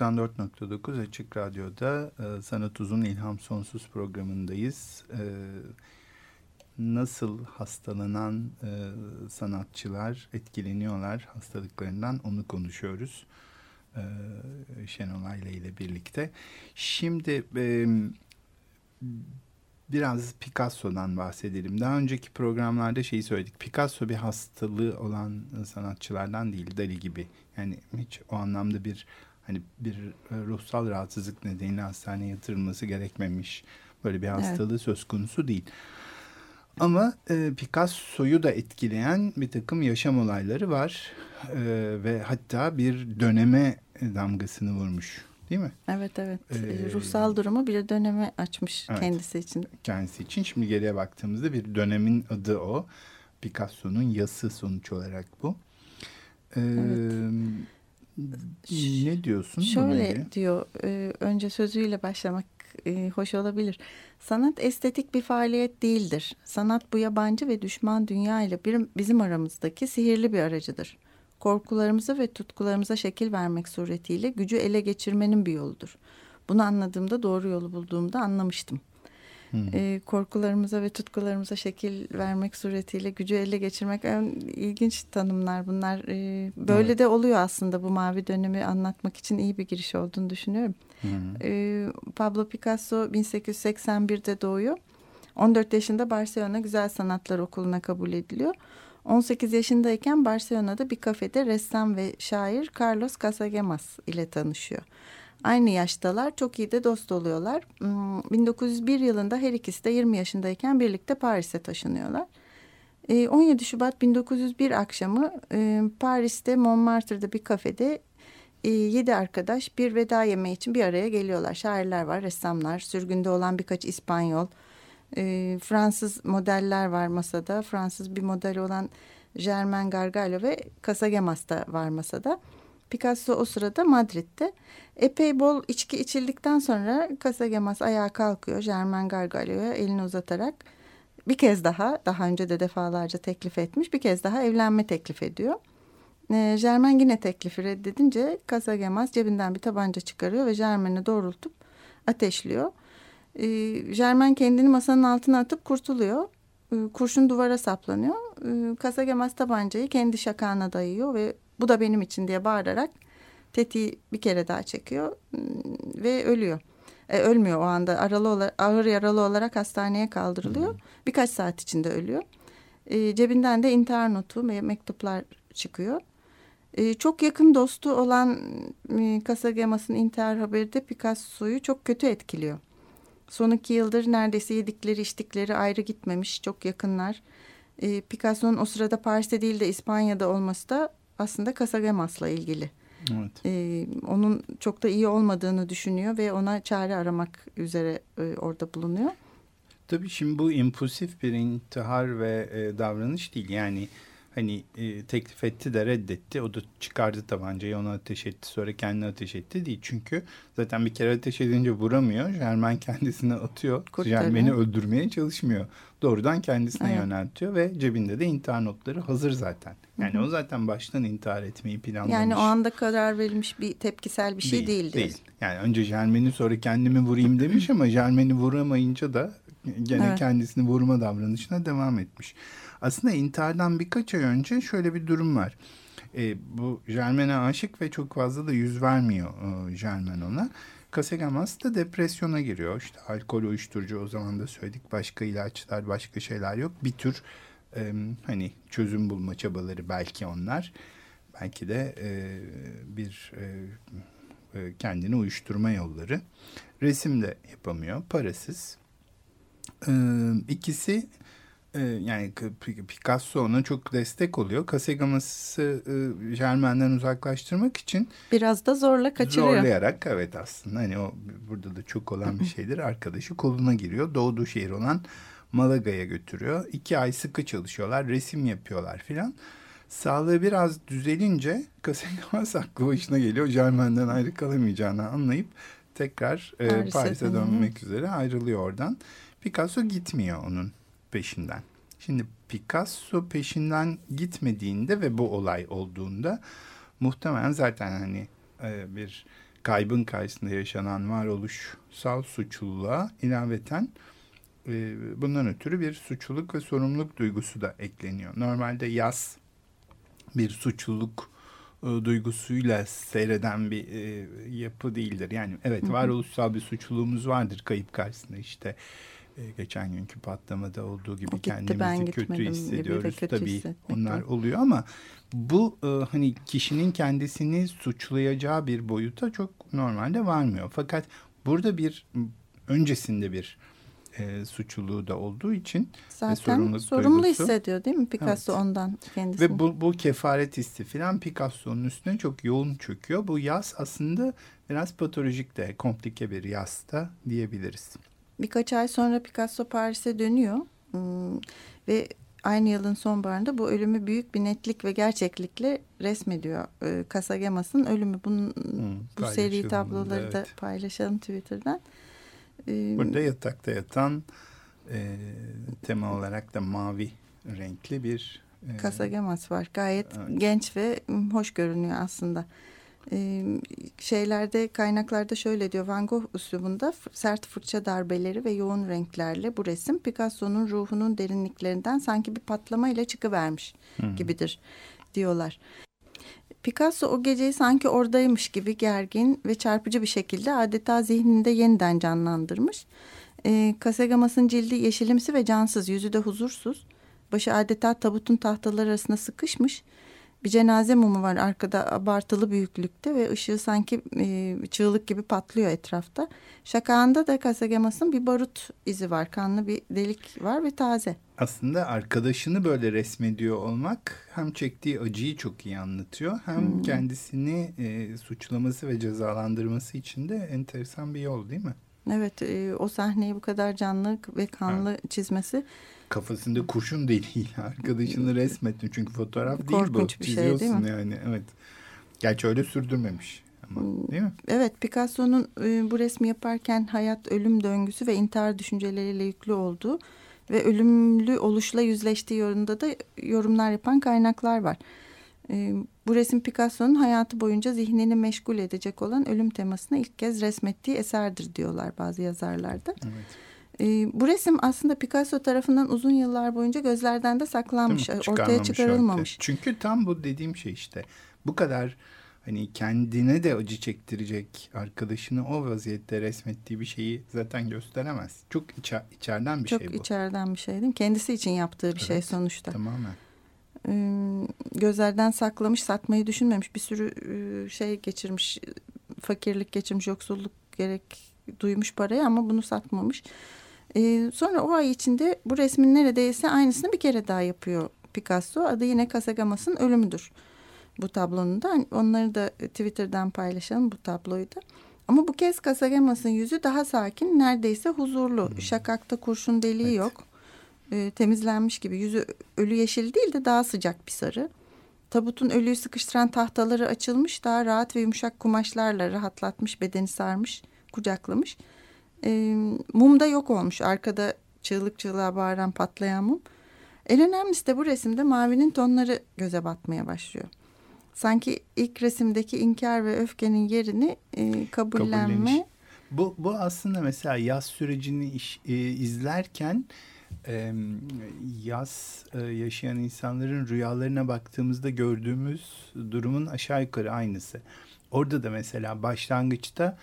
...94.9 Açık Radyo'da e, Sanat Uzun İlham Sonsuz programındayız. E, nasıl hastalanan e, sanatçılar etkileniyorlar hastalıklarından onu konuşuyoruz. E, Şenolay'la ile birlikte. Şimdi e, biraz Picasso'dan bahsedelim. Daha önceki programlarda şeyi söyledik. Picasso bir hastalığı olan sanatçılardan değil, Dali gibi. Yani hiç o anlamda bir hani bir e, ruhsal rahatsızlık nedeniyle hastaneye yatırılması gerekmemiş. Böyle bir hastalığı evet. söz konusu değil. Ama e, Picasso'yu da etkileyen bir takım yaşam olayları var e, ve hatta bir döneme damgasını vurmuş. Değil mi? Evet evet. Ee, Ruhsal durumu bir döneme açmış evet, kendisi için. Kendisi için. Şimdi geriye baktığımızda bir dönemin adı o. Picasso'nun yası sonuç olarak bu. Ee, evet. Ne diyorsun? Şöyle diyor. E, önce sözüyle başlamak e, hoş olabilir. Sanat estetik bir faaliyet değildir. Sanat bu yabancı ve düşman dünya ile bir, bizim aramızdaki sihirli bir aracıdır. Korkularımıza ve tutkularımıza şekil vermek suretiyle gücü ele geçirmenin bir yoludur. Bunu anladığımda doğru yolu bulduğumda anlamıştım. Hmm. E, korkularımıza ve tutkularımıza şekil vermek suretiyle gücü ele geçirmek en ilginç tanımlar bunlar. E, böyle evet. de oluyor aslında bu mavi dönemi anlatmak için iyi bir giriş olduğunu düşünüyorum. Hmm. E, Pablo Picasso 1881'de doğuyor. 14 yaşında Barcelona Güzel Sanatlar Okulu'na kabul ediliyor. 18 yaşındayken Barcelona'da bir kafede ressam ve şair Carlos Casagemas ile tanışıyor. Aynı yaştalar çok iyi de dost oluyorlar. 1901 hmm, yılında her ikisi de 20 yaşındayken birlikte Paris'e taşınıyorlar. 17 ee, Şubat 1901 akşamı e, Paris'te Montmartre'da bir kafede e, yedi arkadaş bir veda yemeği için bir araya geliyorlar. Şairler var, ressamlar, sürgünde olan birkaç İspanyol, e, Fransız modeller var masada. Fransız bir model olan Germain Gargalo ve Casagemas da var masada. Picasso o sırada Madrid'de. Epey bol içki içildikten sonra Casagemas ayağa kalkıyor. Germain Gargalo'ya elini uzatarak bir kez daha, daha önce de defalarca teklif etmiş, bir kez daha evlenme teklif ediyor. E, Germain yine teklifi reddedince Casagemas cebinden bir tabanca çıkarıyor ve Germain'i doğrultup ateşliyor. E, Germain kendini masanın altına atıp kurtuluyor. E, kurşun duvara saplanıyor. E, Casagemas tabancayı kendi şakağına dayıyor ve bu da benim için diye bağırarak tetiği bir kere daha çekiyor hmm, ve ölüyor. E, ölmüyor o anda aralı olarak, ağır yaralı olarak hastaneye kaldırılıyor. Hmm. Birkaç saat içinde ölüyor. E, cebinden de intihar notu ve mektuplar çıkıyor. E, çok yakın dostu olan e, Casagemas'ın intihar haberi de Picasso'yu çok kötü etkiliyor. Son iki yıldır neredeyse yedikleri içtikleri ayrı gitmemiş çok yakınlar. E, Picasso'nun o sırada Paris'te değil de İspanya'da olması da aslında Casagemas'la ilgili. Evet. E, onun çok da iyi olmadığını düşünüyor ve ona çare aramak üzere e, orada bulunuyor. Tabii şimdi bu impulsif bir intihar ve e, davranış değil. Yani hani e, teklif etti de reddetti. O da çıkardı tabancayı ona ateş etti. Sonra kendine ateş etti değil. Çünkü zaten bir kere ateş edince vuramıyor. Germain kendisine atıyor. Germain'i öldürmeye çalışmıyor. Doğrudan kendisine Evet. yöneltiyor ve cebinde de intihar notları hazır zaten. Yani o zaten baştan intihar etmeyi planlamış. Yani o anda karar verilmiş bir tepkisel bir şey değil. Değil. Yani önce Jermen'i sonra kendimi vurayım demiş ama Jermen'i vuramayınca da gene Evet. kendisini vurma davranışına devam etmiş. Aslında intihardan birkaç ay önce şöyle bir durum var. E, bu Jermen'e aşık ve çok fazla da yüz vermiyor e, Jermen ona. Kasegamas da depresyona giriyor. İşte alkol, uyuşturucu o zaman da söyledik. Başka ilaçlar, başka şeyler yok. Bir tür e, hani çözüm bulma çabaları belki onlar. Belki de e, bir e, e, kendini uyuşturma yolları. Resim de yapamıyor, parasız. E, ikisi e, yani K- Picasso ona çok destek oluyor. Kasegamas'ı e, Germain'den uzaklaştırmak için Biraz da zorla kaçırıyor. zorlayarak evet aslında hani o burada da çok olan bir şeydir. Arkadaşı koluna giriyor. Doğduğu şehir olan Malaga'ya götürüyor. İki ay sıkı çalışıyorlar. Resim yapıyorlar filan. Sağlığı biraz düzelince Kasegamas aklı başına geliyor. Germain'den ayrı kalamayacağını anlayıp tekrar e, Paris'e dönmek üzere ayrılıyor oradan. Picasso gitmiyor onun peşinden. Şimdi Picasso peşinden gitmediğinde ve bu olay olduğunda muhtemelen zaten hani e, bir kaybın karşısında yaşanan varoluşsal suçluluğa ilaveten e, bundan ötürü bir suçluluk ve sorumluluk duygusu da ekleniyor. Normalde yaz bir suçluluk e, duygusuyla seyreden bir e, yapı değildir. Yani evet varoluşsal bir suçluluğumuz vardır kayıp karşısında işte geçen günkü patlamada olduğu gibi gitti, kendimizi kötü hissediyoruz. kötü Tabii onlar oluyor ama bu e, hani kişinin kendisini suçlayacağı bir boyuta çok normalde varmıyor. Fakat burada bir öncesinde bir e, suçluluğu da olduğu için Zaten sorumluluk sorumlu duygusu. hissediyor değil mi Picasso Evet. ondan kendisini? Ve bu, bu kefaret hissi filan Picasso'nun üstüne çok yoğun çöküyor. Bu yaz aslında biraz patolojik de, komplike bir yaz da diyebiliriz. Birkaç ay sonra Picasso Paris'e dönüyor. Hmm, ve aynı yılın sonbaharında bu ölümü büyük bir netlik ve gerçeklikle resmediyor. Ee, Casagemas'ın ölümü. Bunun, bu seri tabloları bunu da, evet. paylaşalım Twitter'dan. Ee, Burada yatakta yatan e, tema olarak da mavi renkli bir e, Casagemas var. Gayet Evet. genç ve mm, hoş görünüyor aslında. Şeylerde kaynaklarda şöyle diyor Van Gogh üslubunda sert fırça darbeleri ve yoğun renklerle bu resim Picasso'nun ruhunun derinliklerinden sanki bir patlamayla çıkıvermiş gibidir diyorlar. Picasso o geceyi sanki oradaymış gibi gergin ve çarpıcı bir şekilde adeta zihninde yeniden canlandırmış. E, Casagemas'ın cildi yeşilimsi ve cansız, yüzü de huzursuz. Başı adeta tabutun tahtaları arasında sıkışmış. Bir cenaze mumu var arkada abartılı büyüklükte ve ışığı sanki e, çığlık gibi patlıyor etrafta. Şakağında da Casagemas'ın bir barut izi var. Kanlı bir delik var ve taze. aslında arkadaşını böyle resmediyor olmak hem çektiği acıyı çok iyi anlatıyor hem kendisini e, suçlaması ve cezalandırması için de enteresan bir yol değil mi? Evet e, o sahneyi bu kadar canlı ve kanlı çizmesi Kafasında kurşun deliğiyle arkadaşını resmettin çünkü fotoğraf değil bu. Korkunç bir şey, değil Çiziyorsun mi? yani evet. Gerçi öyle sürdürmemiş ama değil mi? Evet Picasso'nun e, bu resmi yaparken hayat ölüm döngüsü ve intihar düşünceleriyle yüklü olduğu ve ölümlü oluşla yüzleştiği yönünde de yorumlar yapan kaynaklar var. E, bu resim Picasso'nun hayatı boyunca zihnini meşgul edecek olan ölüm temasını ilk kez resmettiği eserdir diyorlar bazı yazarlarda. Evet. E, bu resim aslında Picasso tarafından uzun yıllar boyunca gözlerden de saklanmış, ortaya çıkarılmamış. ortaya. Çünkü tam bu dediğim şey işte. Bu kadar hani kendine de acı çektirecek arkadaşını o vaziyette resmettiği bir şeyi zaten gösteremez. Çok içer, içeriden bir Çok şey bu. Çok içeriden bir şey değil mi? Kendisi için yaptığı bir şey Evet, sonuçta. Tamamen. Ee, gözlerden saklamış, satmayı düşünmemiş. Bir sürü e, şey geçirmiş, fakirlik geçirmiş, yoksulluk gerek duymuş parayı ama bunu satmamış. Ee, sonra o ay içinde bu resmin neredeyse aynısını bir kere daha yapıyor Picasso. Adı yine Casagamas'ın ölümüdür bu tablonun da. Hani onları da Twitter'dan paylaşalım bu tabloyu da. Ama bu kez Casagamas'ın yüzü daha sakin, neredeyse huzurlu. Hmm. Şakakta kurşun deliği evet. yok. E, temizlenmiş gibi. Yüzü ölü yeşil değil de daha sıcak bir sarı. Tabutun ölüyü sıkıştıran tahtaları açılmış. Daha rahat ve yumuşak kumaşlarla rahatlatmış, bedeni sarmış, kucaklamış. E, mum da yok olmuş. Arkada çığlık çığlığa bağıran patlayan mum. En önemlisi de bu resimde mavinin tonları göze batmaya başlıyor. Sanki ilk resimdeki inkar ve öfkenin yerini e, kabullenme. Bu, bu aslında mesela yaz sürecini iş, e, izlerken e, yaz e, yaşayan insanların rüyalarına baktığımızda gördüğümüz durumun aşağı yukarı aynısı. Orada da mesela başlangıçta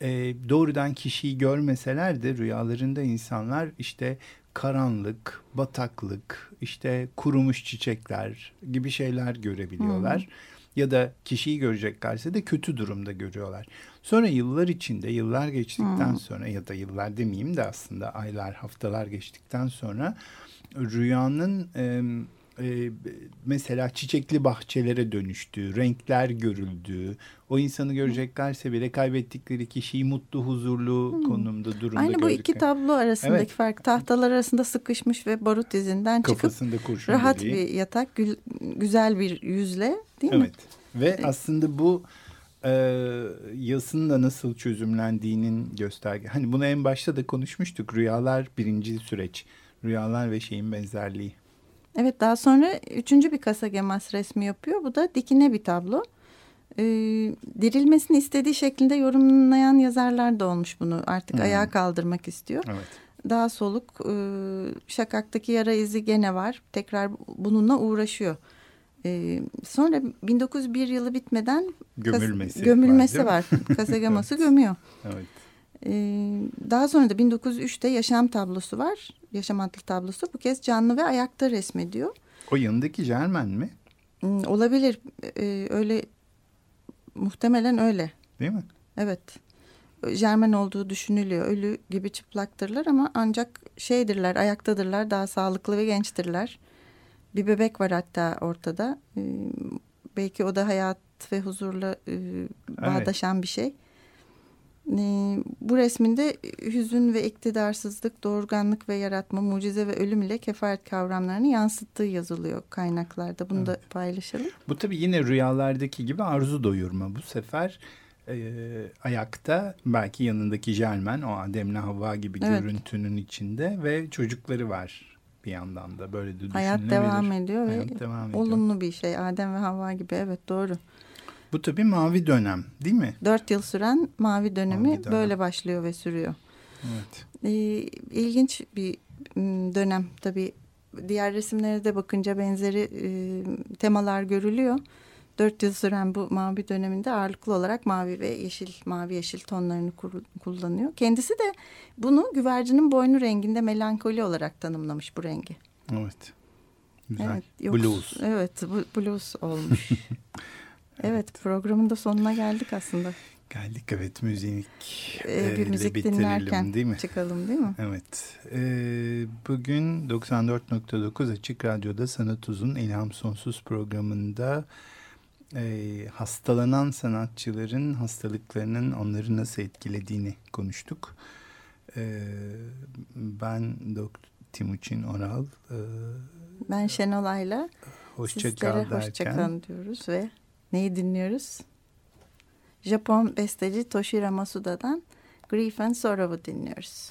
e, doğrudan kişiyi görmeseler de rüyalarında insanlar işte karanlık, bataklık, işte kurumuş çiçekler gibi şeyler görebiliyorlar. Hmm. Ya da kişiyi göreceklerse de kötü durumda görüyorlar. Sonra yıllar içinde, yıllar geçtikten hmm. sonra ya da yıllar demeyeyim de aslında aylar, haftalar geçtikten sonra rüyanın e, e, mesela çiçekli bahçelere dönüştüğü, renkler görüldüğü, o insanı göreceklerse bile kaybettikleri kişiyi mutlu, huzurlu hmm. konumda, durumda Aynı bu iki tablo arasındaki evet. fark. Tahtalar arasında sıkışmış ve barut izinden Kafasında çıkıp rahat deliği. bir yatak, gül, güzel bir yüzle değil evet. mi? Evet ve aslında bu e, yasın da nasıl çözümlendiğinin gösterge. Hani bunu en başta da konuşmuştuk. Rüyalar birinci süreç. Rüyalar ve şeyin benzerliği. Evet daha sonra üçüncü bir kasa gemas resmi yapıyor. Bu da dikine bir tablo. Ee, dirilmesini istediği şeklinde yorumlayan yazarlar da olmuş bunu. Artık hmm. ayağa kaldırmak istiyor. Evet. Daha soluk e, şakaktaki yara izi gene var. Tekrar bununla uğraşıyor. Ee, sonra 1901 yılı bitmeden gömülmesi, gömülmesi var. var. Kasagaması evet. gömüyor. Evet. Ee, daha sonra da 1903'te yaşam tablosu var. Yaşam adlı tablosu. Bu kez canlı ve ayakta resmediyor. O yanındaki Germen mi? Hmm, olabilir. Ee, öyle muhtemelen öyle. Değil mi? Evet. Jermen olduğu düşünülüyor. Ölü gibi çıplaktırlar ama ancak şeydirler, ayaktadırlar, daha sağlıklı ve gençtirler. Bir bebek var hatta ortada. Ee, belki o da hayat ve huzurla e, bağdaşan evet. bir şey. Ee, bu resminde hüzün ve iktidarsızlık, doğurganlık ve yaratma, mucize ve ölüm ile kefaret kavramlarını yansıttığı yazılıyor kaynaklarda. Bunu evet. da paylaşalım. Bu tabii yine rüyalardaki gibi arzu doyurma. Bu sefer e, ayakta belki yanındaki Jelmen o Adem'le Havva gibi evet. görüntünün içinde ve çocukları var bir yandan da böyle de Hayat devam ediyor Hayat ve devam ediyor. olumlu bir şey. Adem ve Havva gibi evet doğru. Bu tabii mavi dönem değil mi? Dört yıl süren mavi dönemi mavi dönem. böyle başlıyor ve sürüyor. Evet. Ee, ilginç bir dönem tabii. Diğer resimlere de bakınca benzeri e, temalar görülüyor. Dört yıl süren bu mavi döneminde ağırlıklı olarak mavi ve yeşil, mavi yeşil tonlarını kullanıyor. Kendisi de bunu güvercinin boynu renginde melankoli olarak tanımlamış bu rengi. Evet. Güzel. Evet, yok, blues. Evet, blues olmuş. Evet programın da sonuna geldik aslında. Geldik evet müzik ee, bir müzik dinlerken değil mi? çıkalım değil mi? Evet. Ee, bugün 94.9 Açık Radyo'da Sanat Uzun İlham Sonsuz programında e, hastalanan sanatçıların hastalıklarının onları nasıl etkilediğini konuştuk. E, ben Doktor Timuçin Oral. E, ben Şenolay'la hoşça sizlere kal derken, hoşça diyoruz ve Neyi dinliyoruz? Japon besteci Toshiro Masuda'dan Grief and Sorrow'u dinliyoruz.